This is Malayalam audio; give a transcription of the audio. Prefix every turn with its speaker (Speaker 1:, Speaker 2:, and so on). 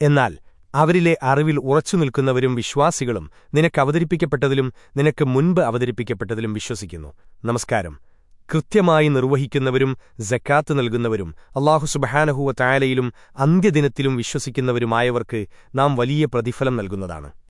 Speaker 1: എന്നാൽ അവരിലെ അറിവിൽ ഉറച്ചുനിൽക്കുന്നവരും വിശ്വാസികളും നിനക്ക് അവതരിപ്പിക്കപ്പെട്ടതിലും നിനക്ക് മുൻപ് അവതരിപ്പിക്കപ്പെട്ടതിലും വിശ്വസിക്കുന്നു. നമസ്കാരം. കൃത്യമായി നിർവഹിക്കുന്നവരും ജക്കാത്ത് നൽകുന്നവരും അള്ളാഹു സുബഹാനഹുവ തായാലയിലും അന്ത്യദിനത്തിലും വിശ്വസിക്കുന്നവരുമായവർക്ക് നാം വലിയ പ്രതിഫലം നൽകുന്നതാണ്.